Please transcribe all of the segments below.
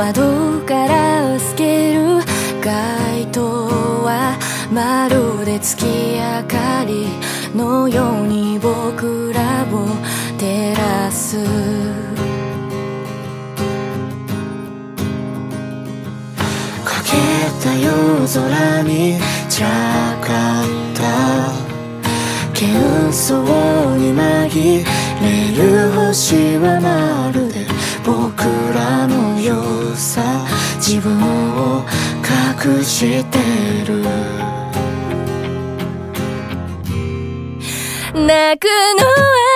窓から透ける街灯はまるで月明かりのように僕らを照らす。かけた夜空にちゃかった。喧騒に紛れる星はまるで僕らさ自分を隠してる。泣くのは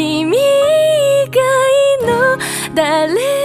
君以外の誰